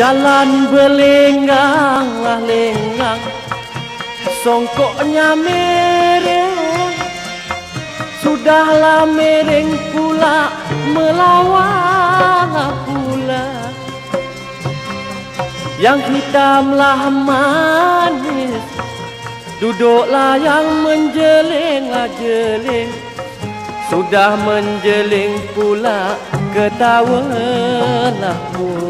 Jalan berlenggang lah lenggang Songkoknya mereng Sudahlah mereng pula Melawan pula Yang hitamlah manis Duduklah yang menjeling jeling. Sudah menjeling pula Ketawalah pula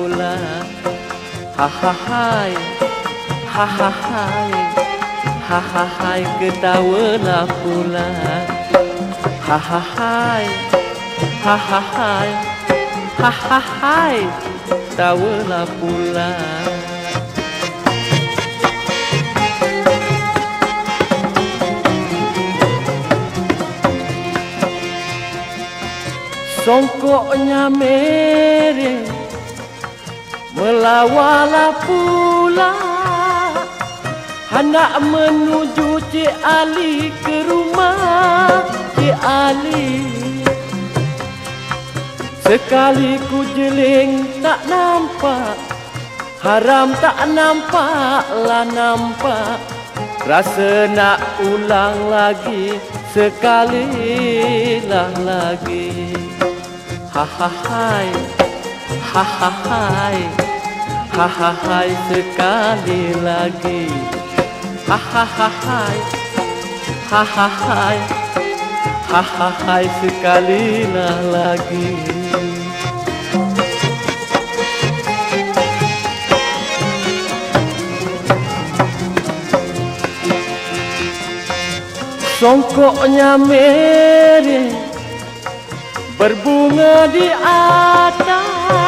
Hahahai Hahahai Hahahai Ketawalah pula. Hahahai Hahahai Hahahai Ketawalah pula. Songkoknya mereng Melawala pula Hendak menuju Cik Ali ke rumah. Cik Ali Sekali ku jeling tak nampak Haram tak nampak lah nampak. Rasa nak ulang lagi Sekali lah lagi. Hahahai Hahahai Hahahai sekali lagi. Hahahai Hahahai Hahahai sekali lagi. Songkoknya mereng Berbunga di atas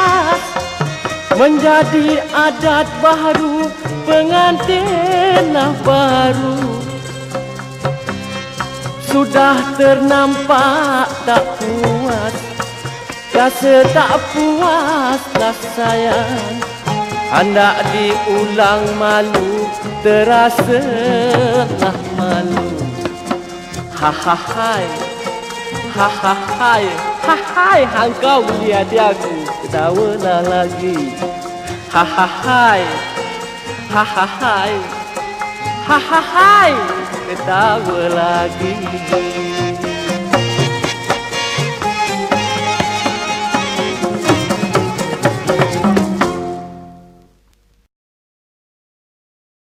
Menjadi adat baru Pengantinlah baru. Sudah ternampak tak puas Rasa tak puaslah sayang. Hendak diulang malu Terasalah malu. Hahahai Hahahai Hahai Engkau beli hati aku. Ketawalah lagi. Hahahai Hahahai Hahahai Ketawa lagi